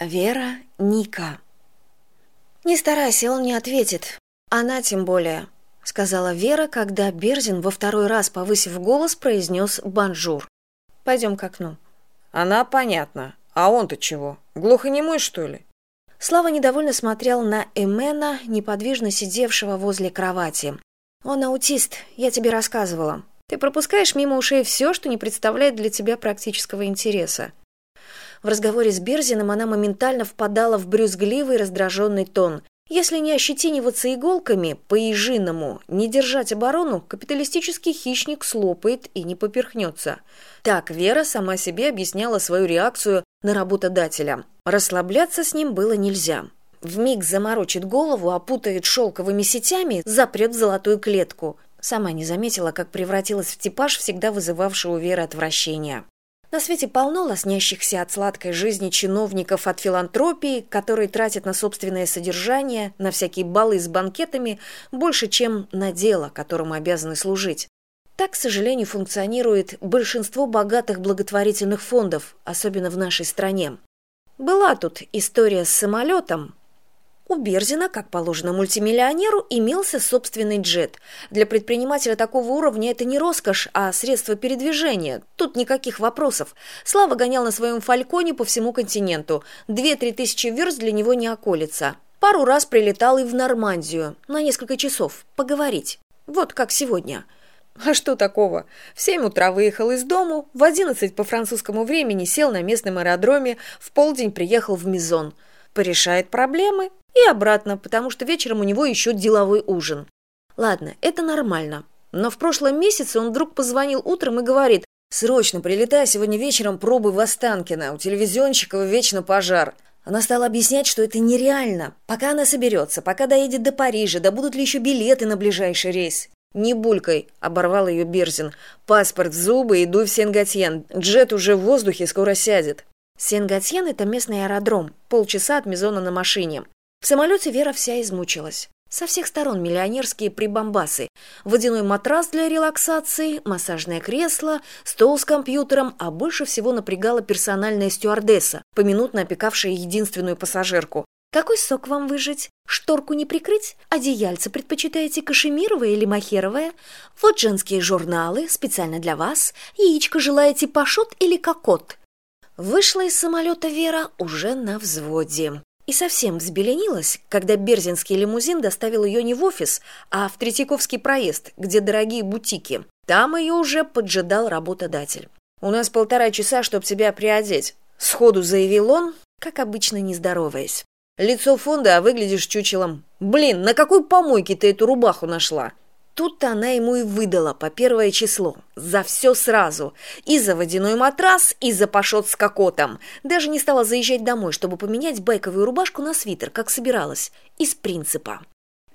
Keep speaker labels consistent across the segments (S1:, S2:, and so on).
S1: Вера Ника. «Не старайся, он не ответит. Она тем более», — сказала Вера, когда Берзин во второй раз, повысив голос, произнес «Bonjour». «Пойдем к окну».
S2: «Она понятна. А он-то чего? Глухонемой, что ли?»
S1: Слава недовольно смотрел на Эмена, неподвижно сидевшего возле кровати. «Он аутист, я тебе рассказывала. Ты пропускаешь мимо ушей все, что не представляет для тебя практического интереса. В разговоре с Берзиным она моментально впадала в брюзгливый раздраженный тон. Если не ощетиниваться иголками, по-ежиному, не держать оборону, капиталистический хищник слопает и не поперхнется. Так Вера сама себе объясняла свою реакцию на работодателя. Расслабляться с ним было нельзя. Вмиг заморочит голову, опутает шелковыми сетями, запрет в золотую клетку. Сама не заметила, как превратилась в типаж, всегда вызывавший у Веры отвращение. На свете полно лоснящихся от сладкой жизни чиновников от филантропии, которые тратят на собственное содержание, на всякие баллы с банкетами, больше, чем на дело, которому обязаны служить. Так, к сожалению, функционирует большинство богатых благотворительных фондов, особенно в нашей стране. Была тут история с самолетом, у Берзина, как положено мультимиллионеру, имелся собственный джет. Для предпринимателя такого уровня это не роскошь, а средство передвижения. Тут никаких вопросов. Слава гонял на своем фальконе по всему континенту. Две-три тысячи верст для него не околится. Пару раз прилетал и в Нормандию. На несколько часов. Поговорить. Вот как сегодня. А что такого? В семь утра выехал из дому, в одиннадцать по французскому времени сел на местном аэродроме, в полдень приехал в Мизон. Порешает проблемы и обратно, потому что вечером у него еще деловой ужин. Ладно, это нормально. Но в прошлом месяце он вдруг позвонил утром и говорит, «Срочно прилетай сегодня вечером, пробуй в Останкино, у телевизионщикова вечно пожар». Она стала объяснять, что это нереально. Пока она соберется, пока доедет до Парижа, да будут ли еще билеты на ближайший рейс. «Не булькой», — оборвал ее Берзин. «Паспорт в зубы и дуй в Сенгатьен. Джет уже в воздухе скоро сядет». Сенгатьен — это местный аэродром, полчаса от Мизона на машине. В самолете Вера вся измучилась. Со всех сторон миллионерские прибамбасы. Водяной матрас для релаксации, массажное кресло, стол с компьютером, а больше всего напрягала персональная стюардесса, поминутно опекавшая единственную пассажирку. Какой сок вам выжить? Шторку не прикрыть? Одеяльце предпочитаете кашемировое или махеровое? Вот женские журналы, специально для вас. Яичко желаете пашот или кокот? Вышла из самолета Вера уже на взводе и совсем взбеленилась, когда берзинский лимузин доставил ее не в офис, а в Третьяковский проезд, где дорогие бутики. Там ее уже поджидал работодатель. «У нас полтора часа, чтобы тебя приодеть», — сходу заявил он, как обычно не здороваясь. «Лицо фонда, а выглядишь чучелом. Блин, на какой помойке ты эту рубаху нашла?» Тут-то она ему и выдала по первое число. За все сразу. И за водяной матрас, и за пашот с кокотом. Даже не стала заезжать домой, чтобы поменять байковую рубашку на свитер, как собиралась. Из принципа.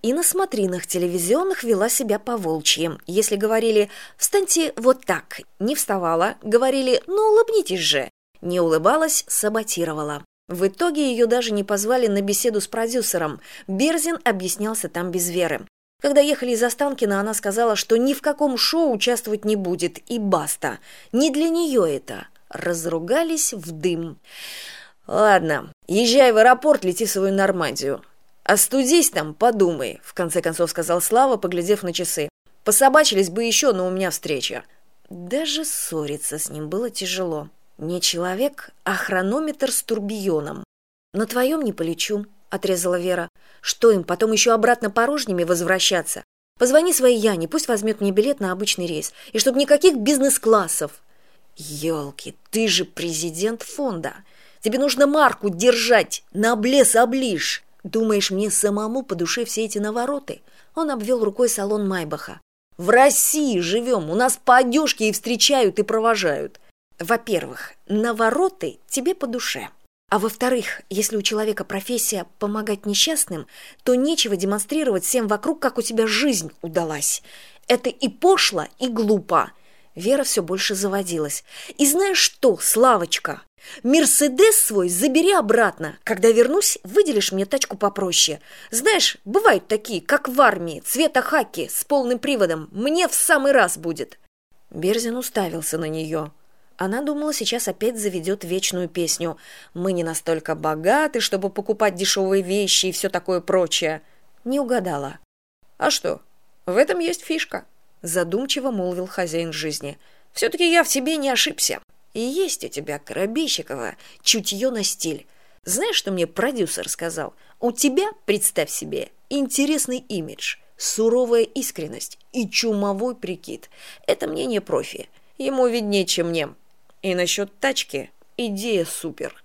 S1: И на смотринах телевизионных вела себя по волчьим. Если говорили «встаньте вот так», не вставала, говорили «ну улыбнитесь же». Не улыбалась, саботировала. В итоге ее даже не позвали на беседу с продюсером. Берзин объяснялся там без веры. Когда ехали из Останкина, она сказала, что ни в каком шоу участвовать не будет, и баста. Не для нее это. Разругались в дым. «Ладно, езжай в аэропорт, лети в свою Нормандию. Остудись там, подумай», — в конце концов сказал Слава, поглядев на часы. «Пособачились бы еще, но у меня встреча». Даже ссориться с ним было тяжело. Не человек, а хронометр с турбионом. На твоем не полечу, отрезала вера. Что им потом еще обратно порожними возвращаться? Позвони своей яне пусть возьмет мне билет на обычный рейс. И чтобы никаких бизнес классов елки ты же президент фонда! Тебе нужно марку держать на облез оближ! Думаешь мне самому по душе все эти навороты? Он обвел рукой салон майбаха. В россии живем у нас по одежке и встречают и провожают. Во первых навороты тебе по душе а во-вторых, если у человека профессия помогать несчастным, то нечего демонстрировать всем вокруг, как у тебя жизнь удалась. Это и пошло, и глупо. Вера все больше заводилась. И знаешь что, Славочка, Мерседес свой забери обратно. Когда вернусь, выделишь мне тачку попроще. Знаешь, бывают такие, как в армии, цвета хаки, с полным приводом. Мне в самый раз будет. Берзин уставился на нее. Она думала, сейчас опять заведет вечную песню. «Мы не настолько богаты, чтобы покупать дешевые вещи и все такое прочее». Не угадала.
S2: «А что? В этом есть фишка», — задумчиво молвил хозяин жизни. «Все-таки я в тебе не ошибся. И есть у тебя, Коробейщикова, чутье на стиль. Знаешь, что мне продюсер сказал? У тебя, представь себе, интересный имидж, суровая искренность и чумовой прикид. Это мнение профи. Ему виднее, чем мне. И насчет тачки. Идея супер